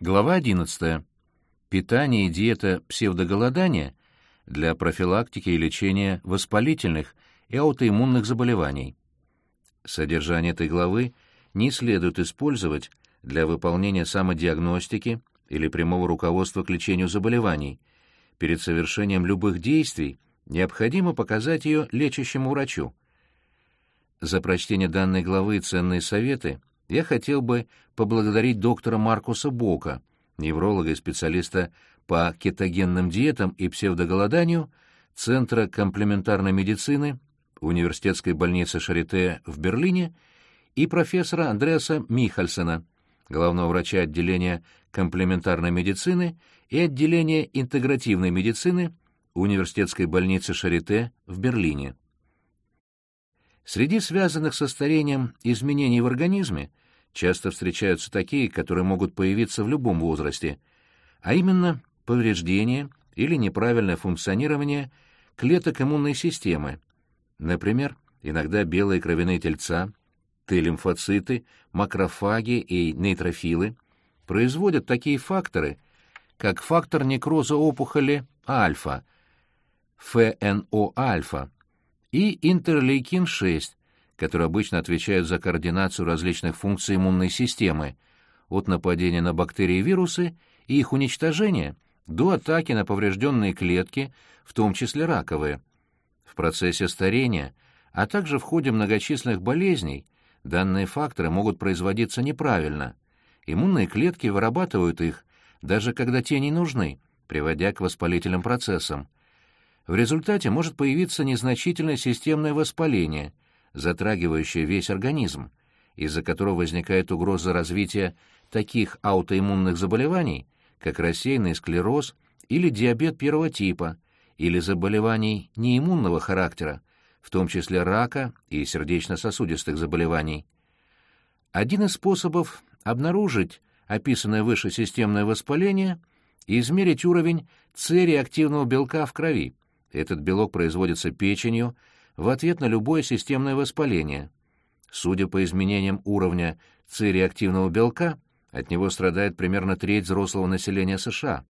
Глава 11. Питание и диета псевдоголодания для профилактики и лечения воспалительных и аутоиммунных заболеваний. Содержание этой главы не следует использовать для выполнения самодиагностики или прямого руководства к лечению заболеваний. Перед совершением любых действий необходимо показать ее лечащему врачу. За прочтение данной главы ценные советы я хотел бы поблагодарить доктора Маркуса Бока, невролога и специалиста по кетогенным диетам и псевдоголоданию Центра комплементарной медицины Университетской больницы Шарите в Берлине и профессора Андреаса Михальсена, главного врача отделения комплементарной медицины и отделения интегративной медицины Университетской больницы Шарите в Берлине. Среди связанных со старением изменений в организме часто встречаются такие, которые могут появиться в любом возрасте, а именно повреждение или неправильное функционирование клеток иммунной системы. Например, иногда белые кровяные тельца, Т-лимфоциты, макрофаги и нейтрофилы производят такие факторы, как фактор некроза опухоли альфа, ФНО-альфа, и интерлейкин-6, которые обычно отвечают за координацию различных функций иммунной системы, от нападения на бактерии и вирусы и их уничтожения до атаки на поврежденные клетки, в том числе раковые. В процессе старения, а также в ходе многочисленных болезней, данные факторы могут производиться неправильно. Иммунные клетки вырабатывают их, даже когда те не нужны, приводя к воспалительным процессам. В результате может появиться незначительное системное воспаление, затрагивающее весь организм, из-за которого возникает угроза развития таких аутоиммунных заболеваний, как рассеянный склероз или диабет первого типа, или заболеваний неиммунного характера, в том числе рака и сердечно-сосудистых заболеваний. Один из способов обнаружить описанное выше системное воспаление – измерить уровень С-реактивного белка в крови – этот белок производится печенью в ответ на любое системное воспаление. Судя по изменениям уровня С-реактивного белка, от него страдает примерно треть взрослого населения США.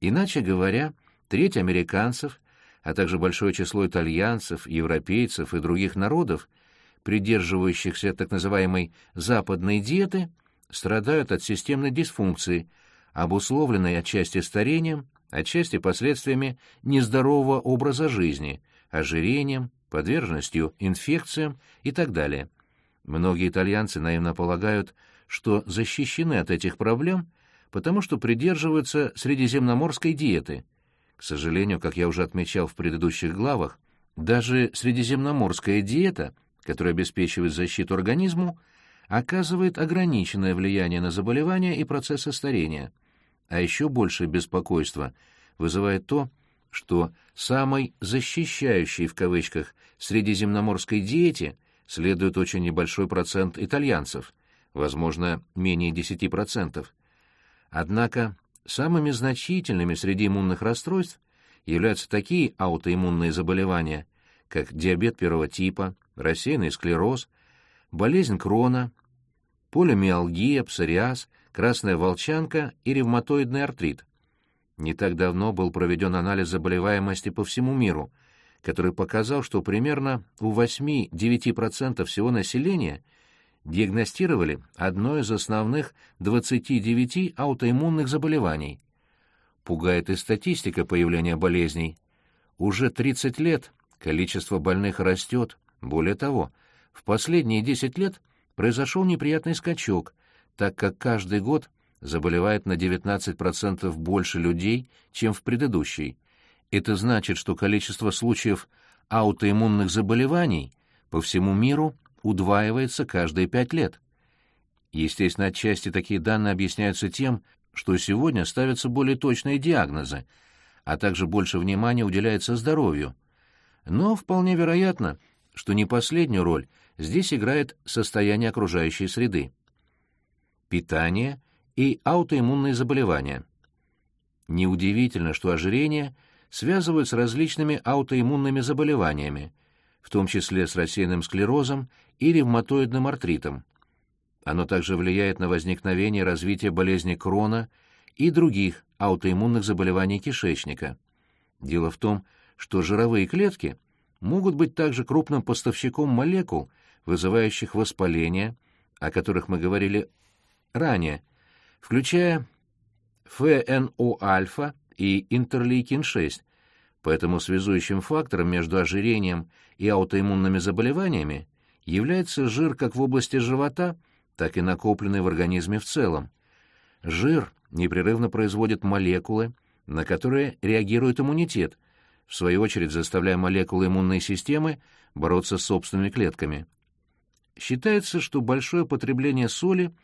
Иначе говоря, треть американцев, а также большое число итальянцев, европейцев и других народов, придерживающихся так называемой «западной диеты», страдают от системной дисфункции, обусловленной отчасти старением, отчасти последствиями нездорового образа жизни, ожирением, подверженностью инфекциям и так далее. Многие итальянцы наивно полагают, что защищены от этих проблем, потому что придерживаются средиземноморской диеты. К сожалению, как я уже отмечал в предыдущих главах, даже средиземноморская диета, которая обеспечивает защиту организму, оказывает ограниченное влияние на заболевания и процессы старения – а еще большее беспокойство вызывает то, что самой «защищающей» в кавычках средиземноморской диете следует очень небольшой процент итальянцев, возможно, менее 10%. Однако самыми значительными среди иммунных расстройств являются такие аутоиммунные заболевания, как диабет первого типа, рассеянный склероз, болезнь Крона, полимиалгия, псориаз, красная волчанка и ревматоидный артрит. Не так давно был проведен анализ заболеваемости по всему миру, который показал, что примерно у 8-9% всего населения диагностировали одно из основных 29 аутоиммунных заболеваний. Пугает и статистика появления болезней. Уже 30 лет количество больных растет, более того, в последние 10 лет произошел неприятный скачок – так как каждый год заболевает на 19% больше людей, чем в предыдущий. Это значит, что количество случаев аутоиммунных заболеваний по всему миру удваивается каждые пять лет. Естественно, отчасти такие данные объясняются тем, что сегодня ставятся более точные диагнозы, а также больше внимания уделяется здоровью. Но вполне вероятно, что не последнюю роль здесь играет состояние окружающей среды питание и аутоиммунные заболевания. Неудивительно, что ожирение связывают с различными аутоиммунными заболеваниями, в том числе с рассеянным склерозом и ревматоидным артритом. Оно также влияет на возникновение и развитие болезни Крона и других аутоиммунных заболеваний кишечника. Дело в том, что жировые клетки могут быть также крупным поставщиком молекул, вызывающих воспаление, о которых мы говорили ранее, включая ФНО-альфа и интерлейкин-6, поэтому связующим фактором между ожирением и аутоиммунными заболеваниями является жир как в области живота, так и накопленный в организме в целом. Жир непрерывно производит молекулы, на которые реагирует иммунитет, в свою очередь заставляя молекулы иммунной системы бороться с собственными клетками. Считается, что большое потребление соли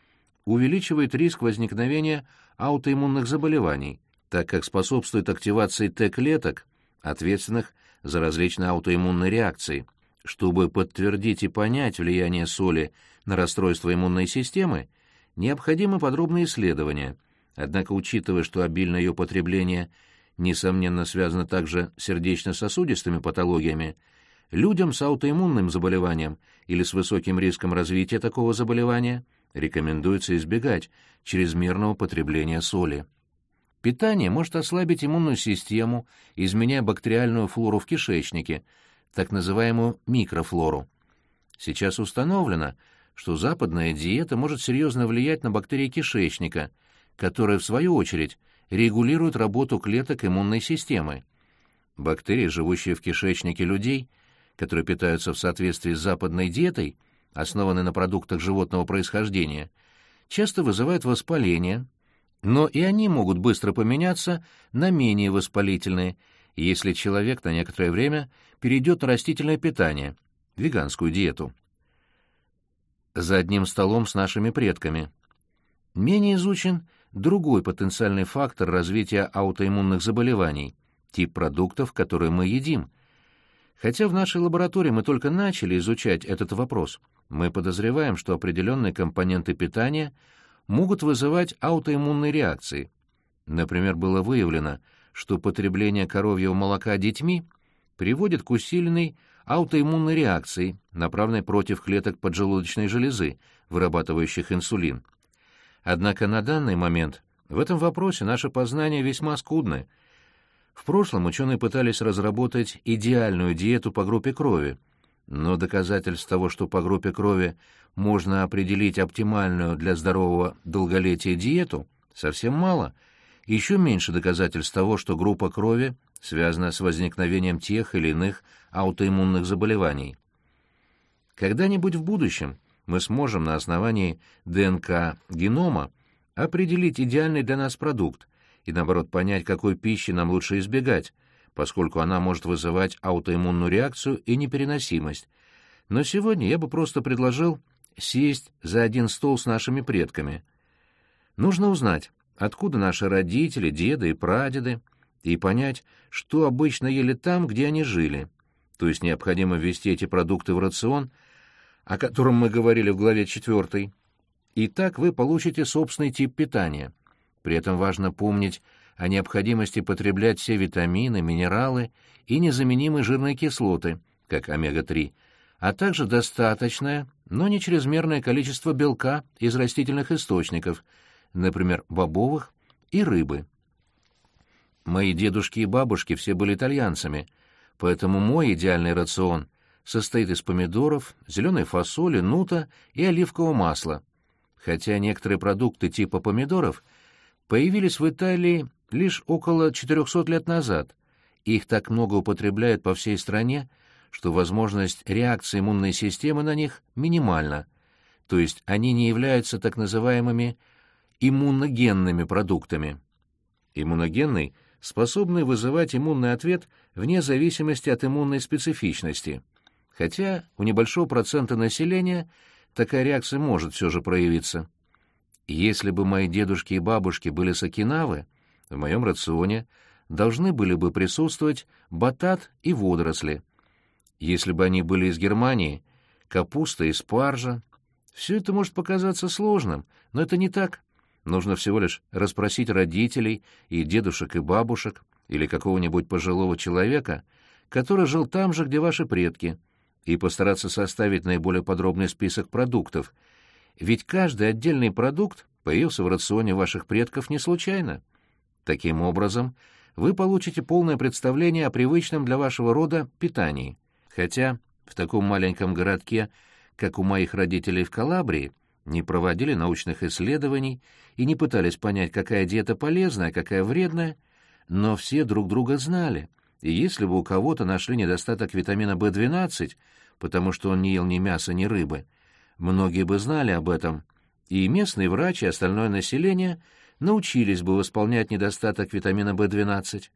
увеличивает риск возникновения аутоиммунных заболеваний, так как способствует активации Т-клеток, ответственных за различные аутоиммунные реакции. Чтобы подтвердить и понять влияние соли на расстройство иммунной системы, необходимы подробные исследования. Однако, учитывая, что обильное ее потребление несомненно связано также с сердечно-сосудистыми патологиями, людям с аутоиммунным заболеванием или с высоким риском развития такого заболевания рекомендуется избегать чрезмерного потребления соли. Питание может ослабить иммунную систему, изменяя бактериальную флору в кишечнике, так называемую микрофлору. Сейчас установлено, что западная диета может серьезно влиять на бактерии кишечника, которые, в свою очередь, регулируют работу клеток иммунной системы. Бактерии, живущие в кишечнике людей, которые питаются в соответствии с западной диетой, основанной на продуктах животного происхождения, часто вызывают воспаление, но и они могут быстро поменяться на менее воспалительные, если человек на некоторое время перейдет на растительное питание, веганскую диету. За одним столом с нашими предками. Менее изучен другой потенциальный фактор развития аутоиммунных заболеваний – тип продуктов, которые мы едим. Хотя в нашей лаборатории мы только начали изучать этот вопрос, мы подозреваем, что определенные компоненты питания могут вызывать аутоиммунные реакции. Например, было выявлено, что потребление коровьего молока детьми приводит к усиленной аутоиммунной реакции, направленной против клеток поджелудочной железы, вырабатывающих инсулин. Однако на данный момент в этом вопросе наше познание весьма скудны. В прошлом ученые пытались разработать идеальную диету по группе крови, но доказательств того, что по группе крови можно определить оптимальную для здорового долголетия диету, совсем мало. Еще меньше доказательств того, что группа крови связана с возникновением тех или иных аутоиммунных заболеваний. Когда-нибудь в будущем мы сможем на основании ДНК генома определить идеальный для нас продукт и, наоборот, понять, какой пищи нам лучше избегать, поскольку она может вызывать аутоиммунную реакцию и непереносимость. Но сегодня я бы просто предложил сесть за один стол с нашими предками. Нужно узнать, откуда наши родители, деды и прадеды, и понять, что обычно ели там, где они жили. То есть необходимо ввести эти продукты в рацион, о котором мы говорили в главе 4. И так вы получите собственный тип питания. При этом важно помнить о необходимости потреблять все витамины, минералы и незаменимые жирные кислоты, как омега-3, а также достаточное, но не чрезмерное количество белка из растительных источников, например, бобовых и рыбы. Мои дедушки и бабушки все были итальянцами, поэтому мой идеальный рацион состоит из помидоров, зеленой фасоли, нута и оливкового масла. Хотя некоторые продукты типа помидоров появились в Италии лишь около 400 лет назад, их так много употребляют по всей стране, что возможность реакции иммунной системы на них минимальна, то есть они не являются так называемыми иммуногенными продуктами. Иммуногенный способный вызывать иммунный ответ вне зависимости от иммунной специфичности, хотя у небольшого процента населения такая реакция может все же проявиться. Если бы мои дедушки и бабушки были с Окинавы, в моем рационе должны были бы присутствовать батат и водоросли. Если бы они были из Германии, капуста и спаржа. Все это может показаться сложным, но это не так. Нужно всего лишь расспросить родителей и дедушек и бабушек или какого-нибудь пожилого человека, который жил там же, где ваши предки, и постараться составить наиболее подробный список продуктов, Ведь каждый отдельный продукт появился в рационе ваших предков не случайно. Таким образом, вы получите полное представление о привычном для вашего рода питании. Хотя в таком маленьком городке, как у моих родителей в Калабрии, не проводили научных исследований и не пытались понять, какая диета полезная, какая вредная, но все друг друга знали, и если бы у кого-то нашли недостаток витамина В12, потому что он не ел ни мяса, ни рыбы, многие бы знали об этом, и местные врачи и остальное население научились бы восполнять недостаток витамина В12.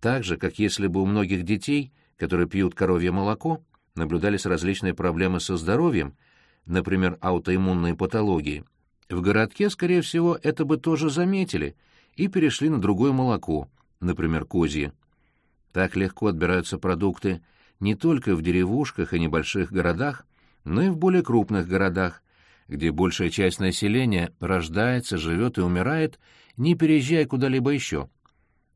Так же, как если бы у многих детей, которые пьют коровье молоко, наблюдались различные проблемы со здоровьем, например, аутоиммунные патологии. В городке, скорее всего, это бы тоже заметили и перешли на другое молоко, например, козье. Так легко отбираются продукты не только в деревушках и небольших городах, но и в более крупных городах, где большая часть населения рождается, живет и умирает, не переезжая куда-либо еще.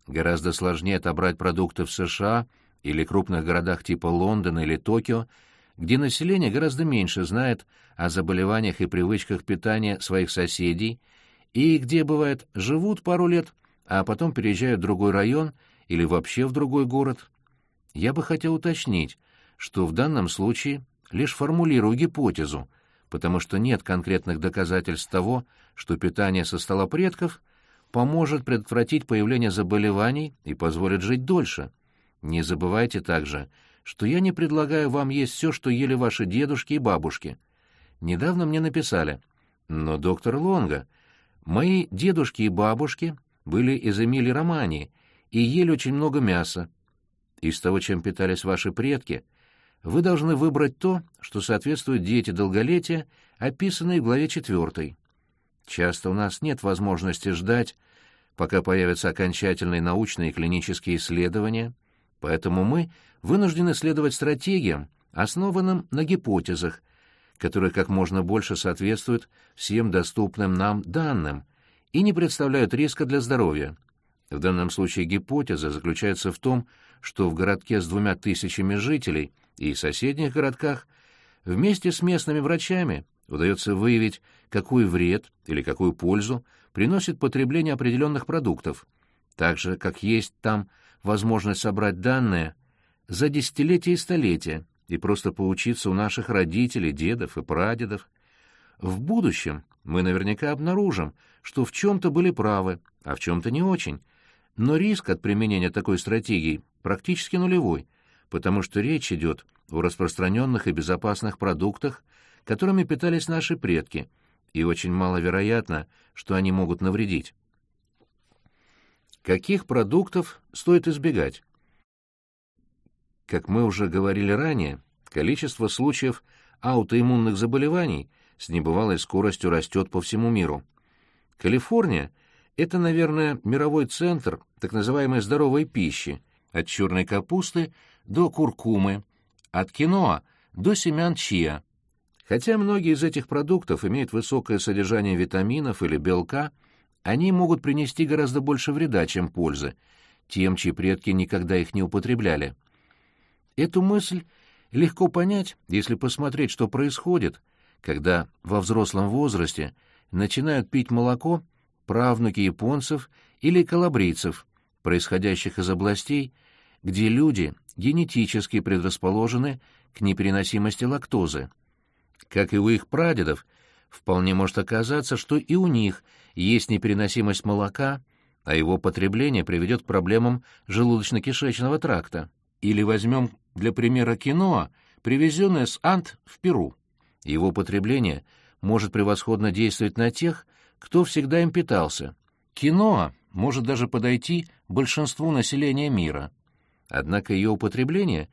Гораздо сложнее отобрать продукты в США или крупных городах типа Лондона или Токио, где население гораздо меньше знает о заболеваниях и привычках питания своих соседей, и где, бывает, живут пару лет, а потом переезжают в другой район или вообще в другой город. Я бы хотел уточнить, что в данном случае лишь формулирую гипотезу, потому что нет конкретных доказательств того, что питание со стола предков поможет предотвратить появление заболеваний и позволит жить дольше. Не забывайте также, что я не предлагаю вам есть все, что ели ваши дедушки и бабушки. Недавно мне написали, но, доктор Лонга, мои дедушки и бабушки были из Эмили Романии и ели очень много мяса. Из того, чем питались ваши предки — вы должны выбрать то, что соответствует диете долголетия, описанной в главе 4. Часто у нас нет возможности ждать, пока появятся окончательные научные и клинические исследования, поэтому мы вынуждены следовать стратегиям, основанным на гипотезах, которые как можно больше соответствуют всем доступным нам данным и не представляют риска для здоровья. В данном случае гипотеза заключается в том, что в городке с двумя тысячами жителей – и соседних городках, вместе с местными врачами удается выявить, какой вред или какую пользу приносит потребление определенных продуктов, так же, как есть там возможность собрать данные за десятилетия и столетия и просто поучиться у наших родителей, дедов и прадедов. В будущем мы наверняка обнаружим, что в чем-то были правы, а в чем-то не очень, но риск от применения такой стратегии практически нулевой — потому что речь идет о распространенных и безопасных продуктах, которыми питались наши предки, и очень маловероятно, что они могут навредить. Каких продуктов стоит избегать? Как мы уже говорили ранее, количество случаев аутоиммунных заболеваний с небывалой скоростью растет по всему миру. Калифорния — это, наверное, мировой центр так называемой здоровой пищи, от черной капусты до куркумы, от киноа до семян чиа. Хотя многие из этих продуктов имеют высокое содержание витаминов или белка, они могут принести гораздо больше вреда, чем пользы, тем, чьи предки никогда их не употребляли. Эту мысль легко понять, если посмотреть, что происходит, когда во взрослом возрасте начинают пить молоко правнуки японцев или калабрийцев, происходящих из областей, где люди генетически предрасположены к непереносимости лактозы. Как и у их прадедов, вполне может оказаться, что и у них есть непереносимость молока, а его потребление приведет к проблемам желудочно-кишечного тракта. Или возьмем для примера киноа, привезенное с Ант в Перу. Его потребление может превосходно действовать на тех, кто всегда им питался. Киноа может даже подойти большинству населения мира. Однако ее употребление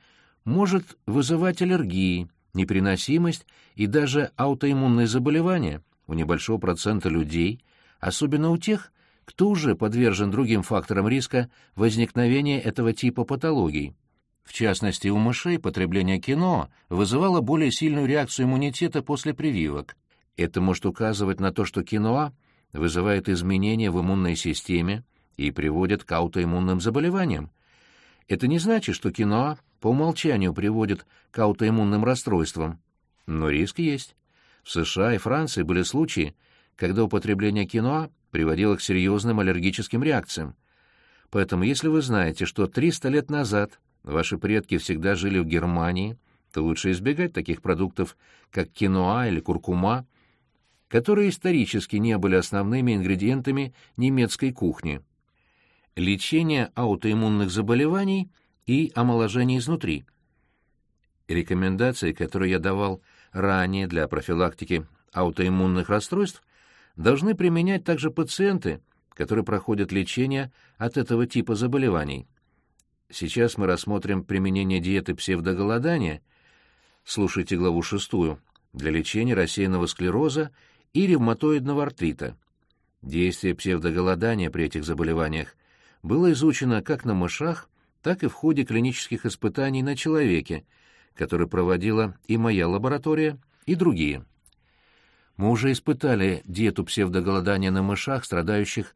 может вызывать аллергии, непереносимость и даже аутоиммунные заболевания у небольшого процента людей, особенно у тех, кто уже подвержен другим факторам риска возникновения этого типа патологий. В частности, у мышей потребление кино вызывало более сильную реакцию иммунитета после прививок. Это может указывать на то, что киноа вызывает изменения в иммунной системе и приводит к аутоиммунным заболеваниям. Это не значит, что киноа по умолчанию приводит к аутоиммунным расстройствам, но риск есть. В США и Франции были случаи, когда употребление киноа приводило к серьезным аллергическим реакциям. Поэтому если вы знаете, что 300 лет назад ваши предки всегда жили в Германии, то лучше избегать таких продуктов, как киноа или куркума, которые исторически не были основными ингредиентами немецкой кухни. Лечение аутоиммунных заболеваний и омоложение изнутри. Рекомендации, которые я давал ранее для профилактики аутоиммунных расстройств, должны применять также пациенты, которые проходят лечение от этого типа заболеваний. Сейчас мы рассмотрим применение диеты псевдоголодания, слушайте главу шестую, для лечения рассеянного склероза и ревматоидного артрита. Действие псевдоголодания при этих заболеваниях было изучено как на мышах, так и в ходе клинических испытаний на человеке, который проводила и моя лаборатория, и другие. Мы уже испытали диету псевдоголодания на мышах, страдающих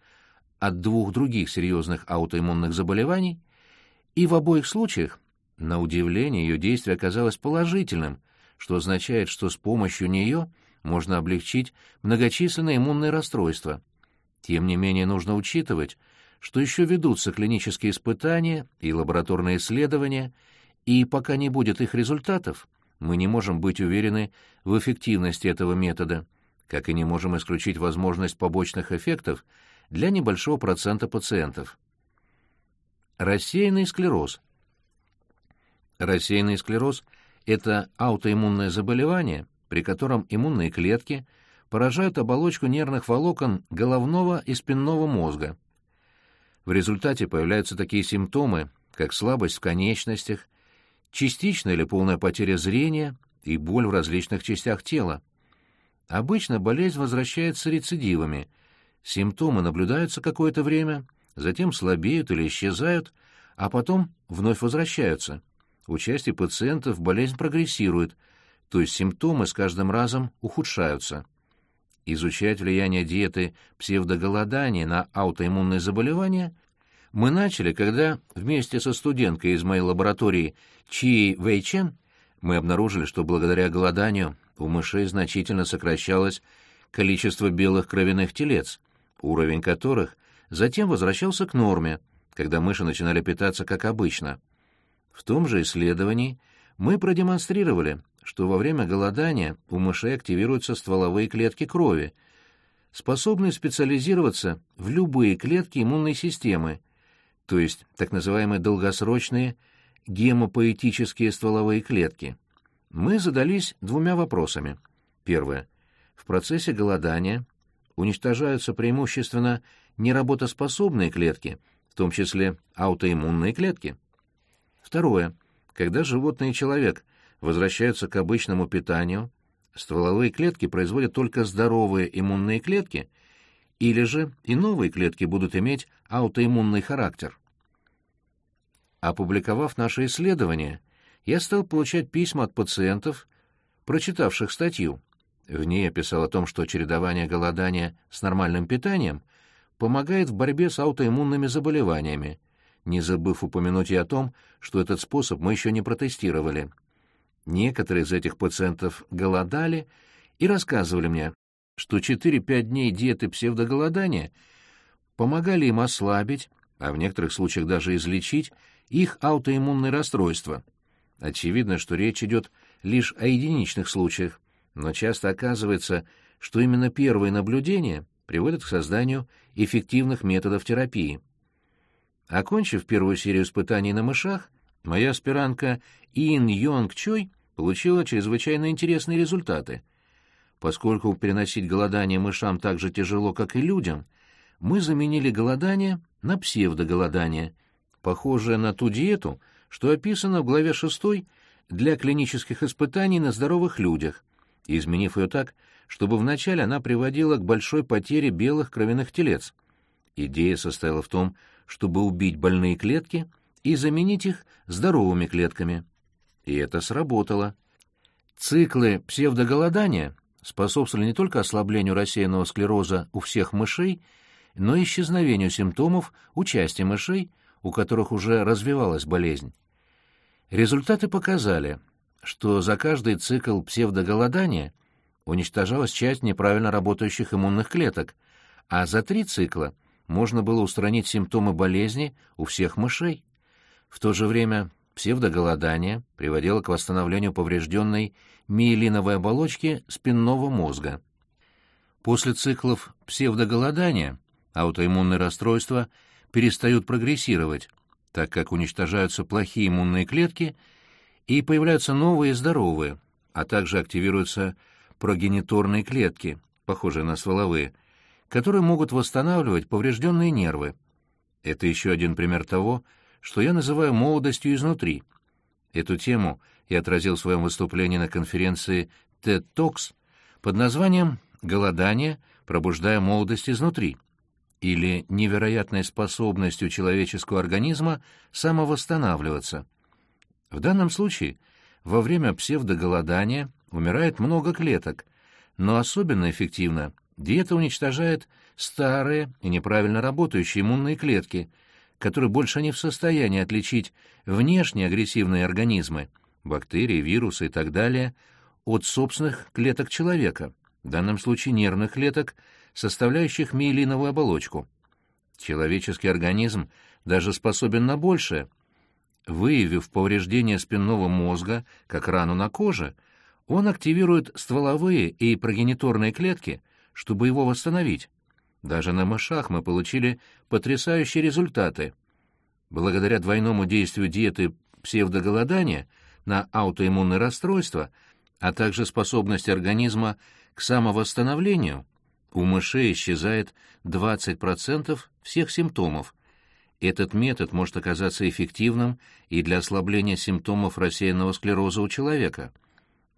от двух других серьезных аутоиммунных заболеваний, и в обоих случаях, на удивление, ее действие оказалось положительным, что означает, что с помощью нее можно облегчить многочисленные иммунные расстройства. Тем не менее, нужно учитывать, что еще ведутся клинические испытания и лабораторные исследования, и пока не будет их результатов, мы не можем быть уверены в эффективности этого метода, как и не можем исключить возможность побочных эффектов для небольшого процента пациентов. Рассеянный склероз. Рассеянный склероз – это аутоиммунное заболевание, при котором иммунные клетки поражают оболочку нервных волокон головного и спинного мозга. В результате появляются такие симптомы, как слабость в конечностях, частичная или полная потеря зрения и боль в различных частях тела. Обычно болезнь возвращается рецидивами, симптомы наблюдаются какое-то время – затем слабеют или исчезают, а потом вновь возвращаются. У части пациентов болезнь прогрессирует, то есть симптомы с каждым разом ухудшаются. Изучать влияние диеты псевдоголодания на аутоиммунные заболевания мы начали, когда вместе со студенткой из моей лаборатории Чи Вэйчен мы обнаружили, что благодаря голоданию у мышей значительно сокращалось количество белых кровяных телец, уровень которых затем возвращался к норме, когда мыши начинали питаться как обычно. В том же исследовании мы продемонстрировали, что во время голодания у мышей активируются стволовые клетки крови, способные специализироваться в любые клетки иммунной системы, то есть так называемые долгосрочные гемопоэтические стволовые клетки. Мы задались двумя вопросами. Первое. В процессе голодания уничтожаются преимущественно неработоспособные клетки, в том числе аутоиммунные клетки. Второе. Когда животное и человек возвращаются к обычному питанию, стволовые клетки производят только здоровые иммунные клетки, или же и новые клетки будут иметь аутоиммунный характер. Опубликовав наше исследование, я стал получать письма от пациентов, прочитавших статью. В ней я писал о том, что чередование голодания с нормальным питанием помогает в борьбе с аутоиммунными заболеваниями, не забыв упомянуть и о том, что этот способ мы еще не протестировали. Некоторые из этих пациентов голодали и рассказывали мне, что 4-5 дней диеты псевдоголодания помогали им ослабить, а в некоторых случаях даже излечить, их аутоиммунные расстройства. Очевидно, что речь идет лишь о единичных случаях, но часто оказывается, что именно первые наблюдения приводят к созданию эффективных методов терапии. Окончив первую серию испытаний на мышах, моя аспирантка Ин Йонг Чой получила чрезвычайно интересные результаты. Поскольку переносить голодание мышам так же тяжело, как и людям, мы заменили голодание на псевдоголодание, похожее на ту диету, что описано в главе 6 для клинических испытаний на здоровых людях, изменив ее так, чтобы вначале она приводила к большой потере белых кровяных телец. Идея состояла в том, чтобы убить больные клетки и заменить их здоровыми клетками. И это сработало. Циклы псевдоголодания способствовали не только ослаблению рассеянного склероза у всех мышей, но и исчезновению симптомов у части мышей, у которых уже развивалась болезнь. Результаты показали, что за каждый цикл псевдоголодания уничтожалась часть неправильно работающих иммунных клеток, а за три цикла можно было устранить симптомы болезни у всех мышей. В то же время псевдоголодание приводило к восстановлению поврежденной миелиновой оболочки спинного мозга. После циклов псевдоголодания аутоиммунные расстройства перестают прогрессировать, так как уничтожаются плохие иммунные клетки и появляются новые здоровые, а также активируются прогениторные клетки, похожие на стволовые, которые могут восстанавливать поврежденные нервы. Это еще один пример того, что я называю молодостью изнутри. Эту тему я отразил в своем выступлении на конференции TED Talks под названием «Голодание, пробуждая молодость изнутри» или невероятной способностью человеческого организма самовосстанавливаться. В данном случае во время псевдоголодания умирает много клеток, но особенно эффективно диета уничтожает старые и неправильно работающие иммунные клетки, которые больше не в состоянии отличить внешние агрессивные организмы, бактерии, вирусы и так далее, от собственных клеток человека, в данном случае нервных клеток, составляющих миелиновую оболочку. Человеческий организм даже способен на большее. Выявив повреждение спинного мозга, как рану на коже, он активирует стволовые и прогениторные клетки, чтобы его восстановить. Даже на мышах мы получили потрясающие результаты. Благодаря двойному действию диеты псевдоголодания на аутоиммунные расстройства, а также способности организма к самовосстановлению, у мышей исчезает 20% всех симптомов. Этот метод может оказаться эффективным и для ослабления симптомов рассеянного склероза у человека.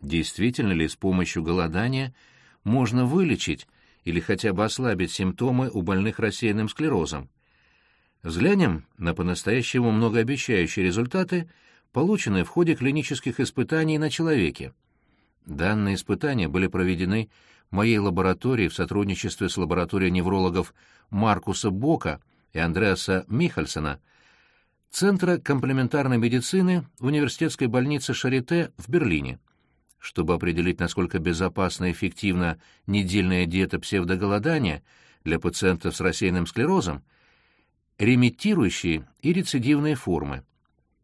Действительно ли с помощью голодания можно вылечить или хотя бы ослабить симптомы у больных рассеянным склерозом? Взглянем на по-настоящему многообещающие результаты, полученные в ходе клинических испытаний на человеке. Данные испытания были проведены моей лаборатории в сотрудничестве с лабораторией неврологов Маркуса Бока и Андреаса Михальсона, Центра комплементарной медицины в университетской больнице Шарите в Берлине. Чтобы определить, насколько безопасна и эффективна недельная диета псевдоголодания для пациентов с рассеянным склерозом, ремитирующие и рецидивные формы.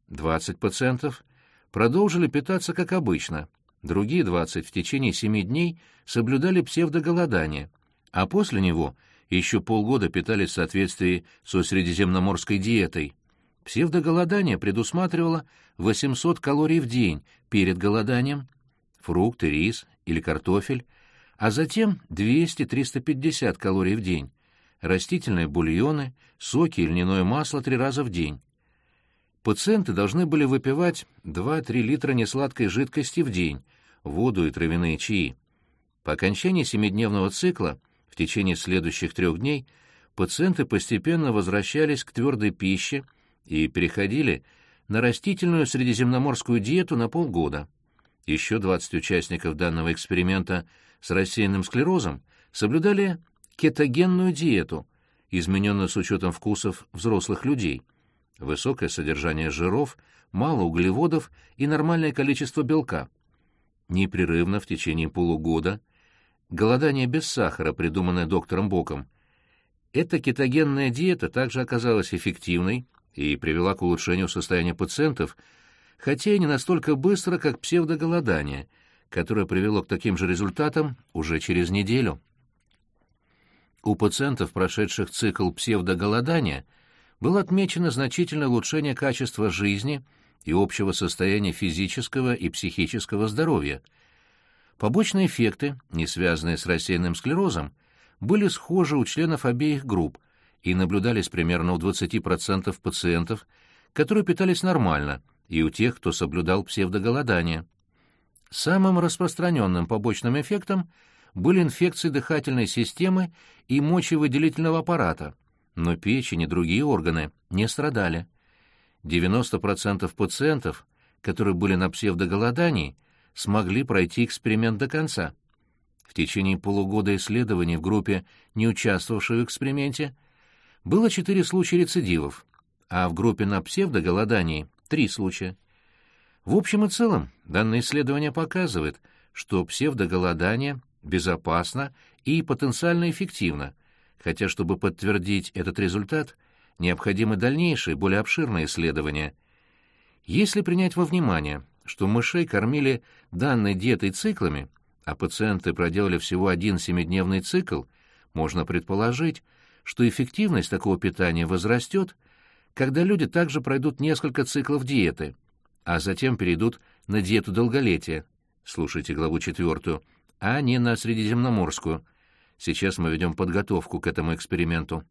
20 пациентов продолжили питаться как обычно, Другие двадцать в течение семи дней соблюдали псевдоголодание, а после него еще полгода питались в соответствии со средиземноморской диетой. Псевдоголодание предусматривало 800 калорий в день перед голоданием, фрукты, рис или картофель, а затем 200-350 калорий в день, растительные бульоны, соки и льняное масло три раза в день. Пациенты должны были выпивать 2-3 литра несладкой жидкости в день, воду и травяные чаи. По окончании семидневного цикла, в течение следующих трех дней, пациенты постепенно возвращались к твердой пище и переходили на растительную средиземноморскую диету на полгода. Еще 20 участников данного эксперимента с рассеянным склерозом соблюдали кетогенную диету, измененную с учетом вкусов взрослых людей – высокое содержание жиров, мало углеводов и нормальное количество белка. Непрерывно в течение полугода голодание без сахара, придуманное доктором Боком. Эта кетогенная диета также оказалась эффективной и привела к улучшению состояния пациентов, хотя и не настолько быстро, как псевдоголодание, которое привело к таким же результатам уже через неделю. У пациентов, прошедших цикл псевдоголодания, было отмечено значительное улучшение качества жизни и общего состояния физического и психического здоровья. Побочные эффекты, не связанные с рассеянным склерозом, были схожи у членов обеих групп и наблюдались примерно у 20% пациентов, которые питались нормально, и у тех, кто соблюдал псевдоголодание. Самым распространенным побочным эффектом были инфекции дыхательной системы и мочевыделительного аппарата – но печень и другие органы не страдали. 90% пациентов, которые были на псевдоголодании, смогли пройти эксперимент до конца. В течение полугода исследований в группе, не участвовавшей в эксперименте, было 4 случая рецидивов, а в группе на псевдоголодании — 3 случая. В общем и целом, данное исследование показывает, что псевдоголодание безопасно и потенциально эффективно, хотя чтобы подтвердить этот результат, необходимы дальнейшие, более обширные исследования. Если принять во внимание, что мышей кормили данной диетой циклами, а пациенты проделали всего один семидневный цикл, можно предположить, что эффективность такого питания возрастет, когда люди также пройдут несколько циклов диеты, а затем перейдут на диету долголетия. Слушайте главу четвертую, а не на средиземноморскую. Сейчас мы ведем подготовку к этому эксперименту.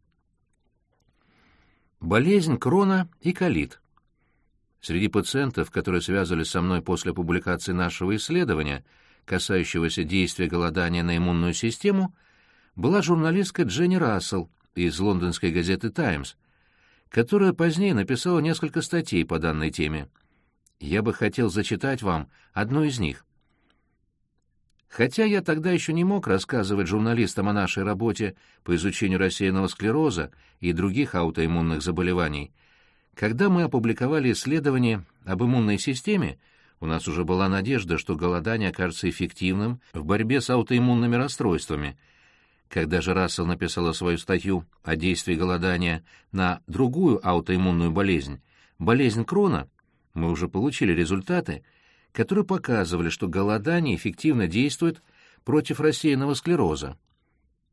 Болезнь Крона и колит. Среди пациентов, которые связывались со мной после публикации нашего исследования, касающегося действия голодания на иммунную систему, была журналистка Дженни Рассел из лондонской газеты «Таймс», которая позднее написала несколько статей по данной теме. Я бы хотел зачитать вам одну из них. Хотя я тогда еще не мог рассказывать журналистам о нашей работе по изучению рассеянного склероза и других аутоиммунных заболеваний, когда мы опубликовали исследование об иммунной системе, у нас уже была надежда, что голодание окажется эффективным в борьбе с аутоиммунными расстройствами. Когда же Рассел написала свою статью о действии голодания на другую аутоиммунную болезнь, болезнь Крона, мы уже получили результаты, которые показывали, что голодание эффективно действует против рассеянного склероза.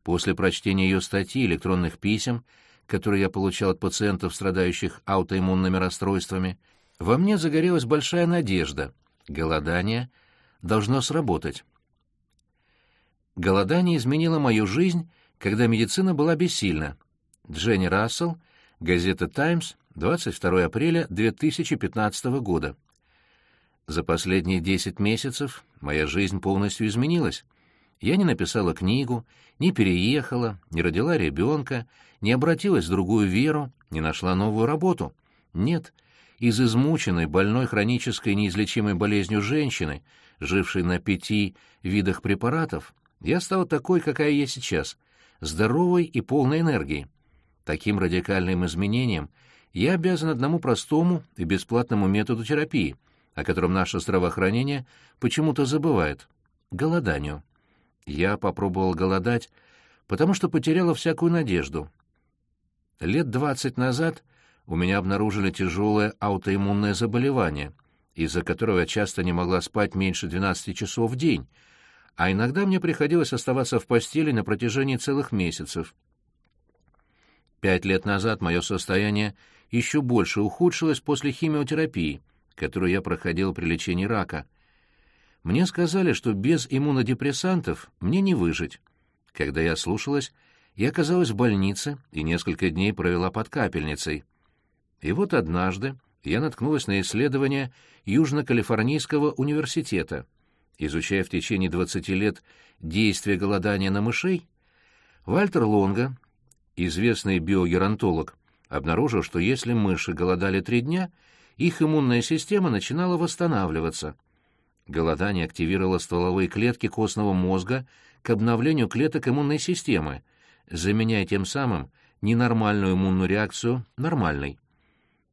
После прочтения ее статьи электронных писем, которые я получал от пациентов, страдающих аутоиммунными расстройствами, во мне загорелась большая надежда. Голодание должно сработать. Голодание изменило мою жизнь, когда медицина была бессильна. Дженни Рассел, газета «Таймс», 22 апреля 2015 года. За последние 10 месяцев моя жизнь полностью изменилась. Я не написала книгу, не переехала, не родила ребенка, не обратилась в другую веру, не нашла новую работу. Нет, из измученной, больной хронической неизлечимой болезнью женщины, жившей на пяти видах препаратов, я стала такой, какая я сейчас, здоровой и полной энергии. Таким радикальным изменением — я обязан одному простому и бесплатному методу терапии, о котором наше здравоохранение почему-то забывает — голоданию. Я попробовал голодать, потому что потеряла всякую надежду. Лет двадцать назад у меня обнаружили тяжелое аутоиммунное заболевание, из-за которого я часто не могла спать меньше 12 часов в день, а иногда мне приходилось оставаться в постели на протяжении целых месяцев. Пять лет назад мое состояние еще больше ухудшилось после химиотерапии, которую я проходил при лечении рака. Мне сказали, что без иммунодепрессантов мне не выжить. Когда я слушалась, я оказалась в больнице и несколько дней провела под капельницей. И вот однажды я наткнулась на исследование Южно-Калифорнийского университета. Изучая в течение 20 лет действие голодания на мышей, Вальтер Лонга, известный биогеронтолог, обнаружил, что если мыши голодали три дня, их иммунная система начинала восстанавливаться. Голодание активировало стволовые клетки костного мозга к обновлению клеток иммунной системы, заменяя тем самым ненормальную иммунную реакцию нормальной.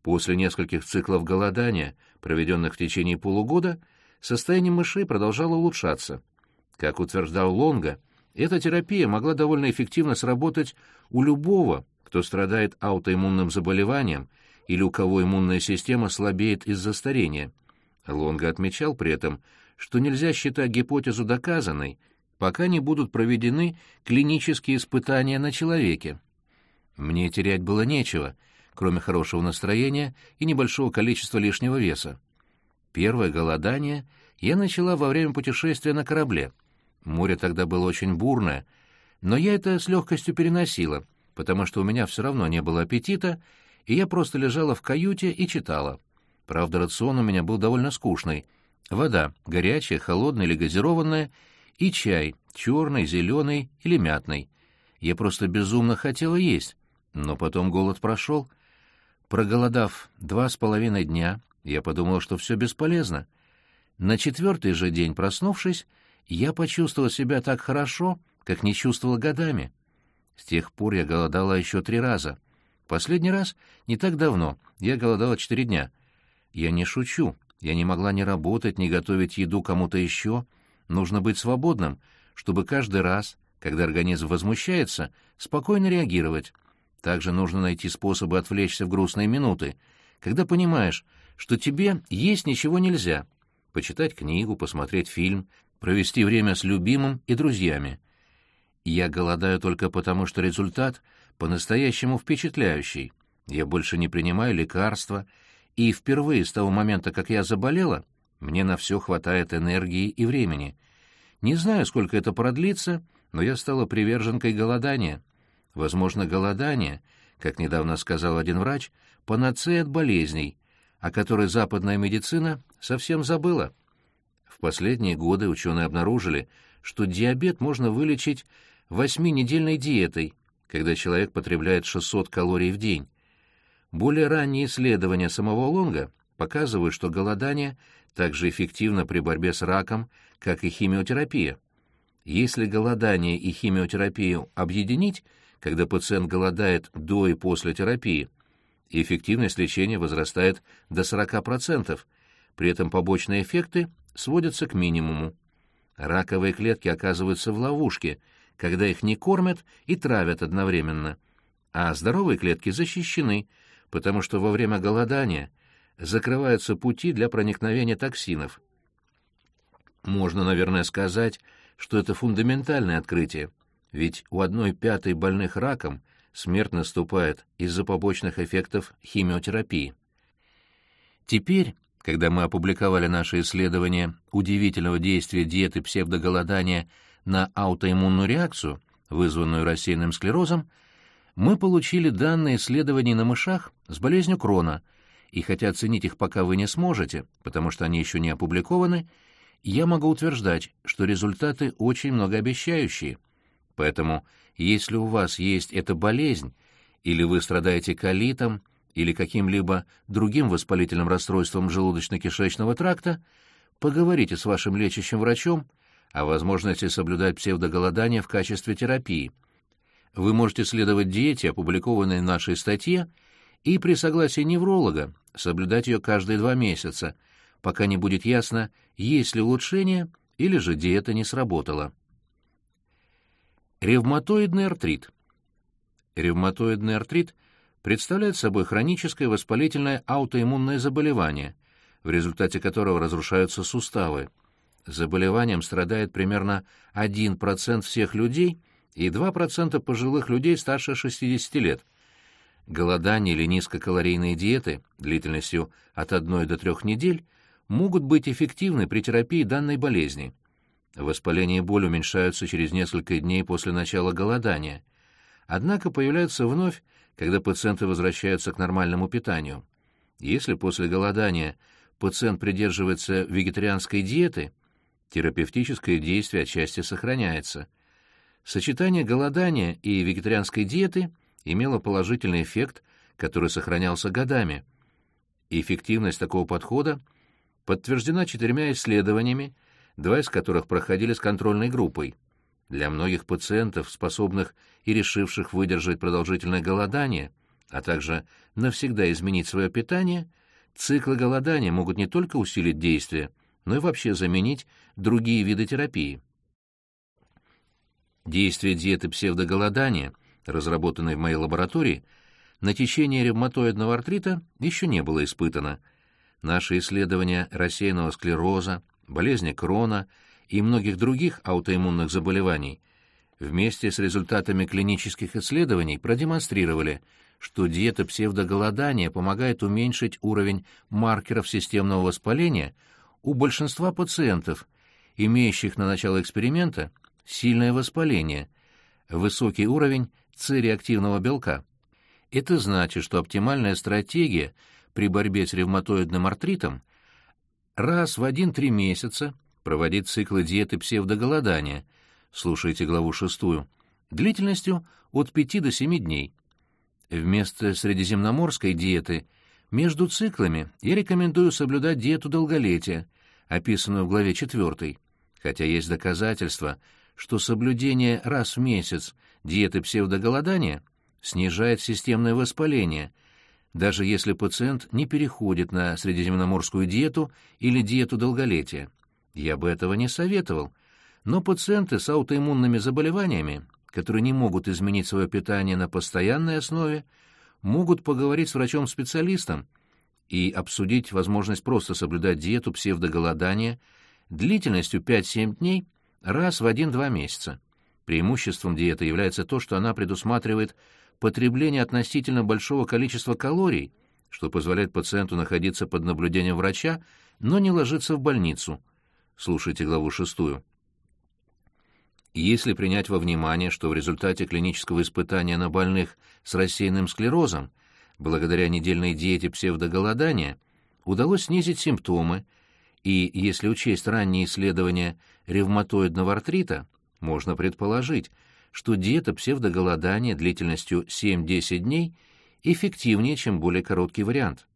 После нескольких циклов голодания, проведенных в течение полугода, состояние мышей продолжало улучшаться. Как утверждал Лонга, эта терапия могла довольно эффективно сработать у любого, кто страдает аутоиммунным заболеванием или у кого иммунная система слабеет из-за старения. Лонга отмечал при этом, что нельзя считать гипотезу доказанной, пока не будут проведены клинические испытания на человеке. Мне терять было нечего, кроме хорошего настроения и небольшого количества лишнего веса. Первое голодание я начала во время путешествия на корабле. Море тогда было очень бурное, но я это с легкостью переносила — потому что у меня все равно не было аппетита, и я просто лежала в каюте и читала. Правда, рацион у меня был довольно скучный. Вода, горячая, холодная или газированная, и чай, черный, зеленый или мятный. Я просто безумно хотела есть, но потом голод прошел. Проголодав два с половиной дня, я подумала, что все бесполезно. На четвертый же день, проснувшись, я почувствовала себя так хорошо, как не чувствовала годами. С тех пор я голодала еще три раза. Последний раз не так давно, я голодала четыре дня. Я не шучу, я не могла ни работать, ни готовить еду кому-то еще. Нужно быть свободным, чтобы каждый раз, когда организм возмущается, спокойно реагировать. Также нужно найти способы отвлечься в грустные минуты, когда понимаешь, что тебе есть ничего нельзя. Почитать книгу, посмотреть фильм, провести время с любимым и друзьями. Я голодаю только потому, что результат по-настоящему впечатляющий. Я больше не принимаю лекарства, и впервые с того момента, как я заболела, мне на все хватает энергии и времени. Не знаю, сколько это продлится, но я стала приверженкой голодания. Возможно, голодание, как недавно сказал один врач, панацея от болезней, о которой западная медицина совсем забыла. В последние годы ученые обнаружили, что диабет можно вылечить восьминедельной диетой, когда человек потребляет 600 калорий в день. Более ранние исследования самого Лонга показывают, что голодание также эффективно при борьбе с раком, как и химиотерапия. Если голодание и химиотерапию объединить, когда пациент голодает до и после терапии, эффективность лечения возрастает до 40%, при этом побочные эффекты сводятся к минимуму. Раковые клетки оказываются в ловушке, когда их не кормят и травят одновременно, а здоровые клетки защищены, потому что во время голодания закрываются пути для проникновения токсинов. Можно, наверное, сказать, что это фундаментальное открытие, ведь у одной пятой больных раком смерть наступает из-за побочных эффектов химиотерапии. Теперь, когда мы опубликовали наше исследование удивительного действия диеты псевдоголодания на аутоиммунную реакцию, вызванную рассеянным склерозом, мы получили данные исследований на мышах с болезнью Крона, и хотя оценить их пока вы не сможете, потому что они еще не опубликованы, я могу утверждать, что результаты очень многообещающие. Поэтому, если у вас есть эта болезнь, или вы страдаете колитом, или каким-либо другим воспалительным расстройством желудочно-кишечного тракта, поговорите с вашим лечащим врачом о возможности соблюдать псевдоголодание в качестве терапии. Вы можете следовать диете, опубликованной в нашей статье, и при согласии невролога соблюдать ее каждые два месяца, пока не будет ясно, есть ли улучшение или же диета не сработала. Ревматоидный артрит. Ревматоидный артрит представляет собой хроническое воспалительное аутоиммунное заболевание, в результате которого разрушаются суставы. Заболеванием страдает примерно 1% всех людей и 2% пожилых людей старше 60 лет. Голодание или низкокалорийные диеты длительностью от 1 до 3 недель могут быть эффективны при терапии данной болезни. Воспаление и боль уменьшаются через несколько дней после начала голодания, однако появляются вновь, когда пациенты возвращаются к нормальному питанию. Если после голодания пациент придерживается вегетарианской диеты, терапевтическое действие отчасти сохраняется. Сочетание голодания и вегетарианской диеты имело положительный эффект, который сохранялся годами. эффективность такого подхода подтверждена четырьмя исследованиями, два из которых проходили с контрольной группой. Для многих пациентов, способных и решивших выдержать продолжительное голодание, а также навсегда изменить свое питание, циклы голодания могут не только усилить действие, но и вообще заменить другие виды терапии. Действие диеты псевдоголодания, разработанной в моей лаборатории, на течение ревматоидного артрита еще не было испытано. Наши исследования рассеянного склероза, болезни Крона и многих других аутоиммунных заболеваний вместе с результатами клинических исследований продемонстрировали, что диета псевдоголодания помогает уменьшить уровень маркеров системного воспаления у большинства пациентов, имеющих на начало эксперимента сильное воспаление, высокий уровень С-реактивного белка. Это значит, что оптимальная стратегия при борьбе с ревматоидным артритом раз в 1-3 месяца проводить циклы диеты псевдоголодания, слушайте главу шестую, длительностью от 5 до 7 дней. Вместо средиземноморской диеты между циклами я рекомендую соблюдать диету долголетия, описанную в главе 4, хотя есть доказательства, что соблюдение раз в месяц диеты псевдоголодания снижает системное воспаление, даже если пациент не переходит на средиземноморскую диету или диету долголетия. Я бы этого не советовал, Но пациенты с аутоиммунными заболеваниями, которые не могут изменить свое питание на постоянной основе, могут поговорить с врачом-специалистом и обсудить возможность просто соблюдать диету псевдоголодания длительностью 5-7 дней раз в 1-2 месяца. Преимуществом диеты является то, что она предусматривает потребление относительно большого количества калорий, что позволяет пациенту находиться под наблюдением врача, но не ложиться в больницу. Слушайте главу шестую. Если принять во внимание, что в результате клинического испытания на больных с рассеянным склерозом, благодаря недельной диете псевдоголодания, удалось снизить симптомы, и если учесть ранние исследования ревматоидного артрита, можно предположить, что диета псевдоголодания длительностью 7-10 дней эффективнее, чем более короткий вариант.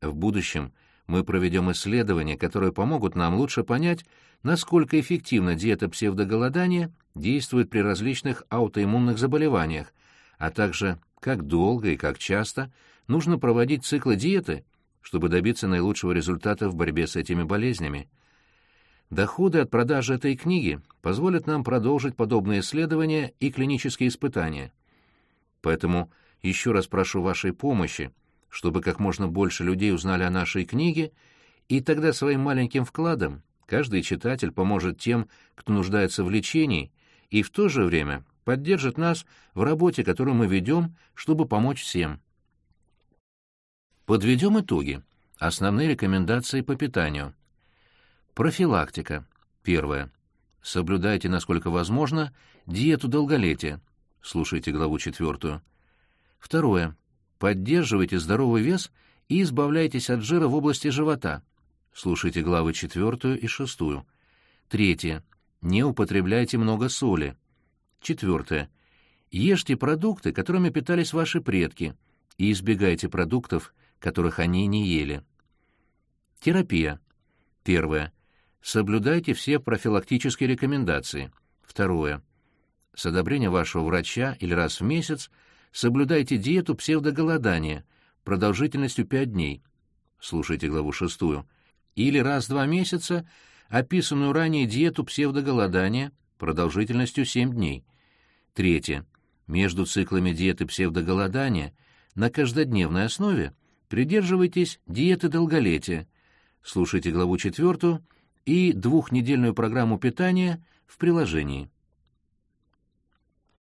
В будущем мы проведем исследования, которые помогут нам лучше понять, насколько эффективно диета псевдоголодания действует при различных аутоиммунных заболеваниях, а также как долго и как часто нужно проводить циклы диеты, чтобы добиться наилучшего результата в борьбе с этими болезнями. Доходы от продажи этой книги позволят нам продолжить подобные исследования и клинические испытания. Поэтому еще раз прошу вашей помощи, чтобы как можно больше людей узнали о нашей книге, и тогда своим маленьким вкладом каждый читатель поможет тем, кто нуждается в лечении, и в то же время поддержит нас в работе, которую мы ведем, чтобы помочь всем. Подведем итоги. Основные рекомендации по питанию. Профилактика. Первое. Соблюдайте, насколько возможно, диету долголетия. Слушайте главу четвертую. Второе. Поддерживайте здоровый вес и избавляйтесь от жира в области живота. Слушайте главы четвертую и шестую. Третье. Не употребляйте много соли. Четвертое. Ешьте продукты, которыми питались ваши предки, и избегайте продуктов, которых они не ели. Терапия. Первое. Соблюдайте все профилактические рекомендации. Второе. С одобрения вашего врача или раз в месяц соблюдайте диету псевдоголодания продолжительностью 5 дней. Слушайте главу шестую. Или раз в два месяца описанную ранее диету псевдоголодания продолжительностью 7 дней. Третье. Между циклами диеты псевдоголодания на каждодневной основе придерживайтесь диеты долголетия. Слушайте главу четвертую и двухнедельную программу питания в приложении.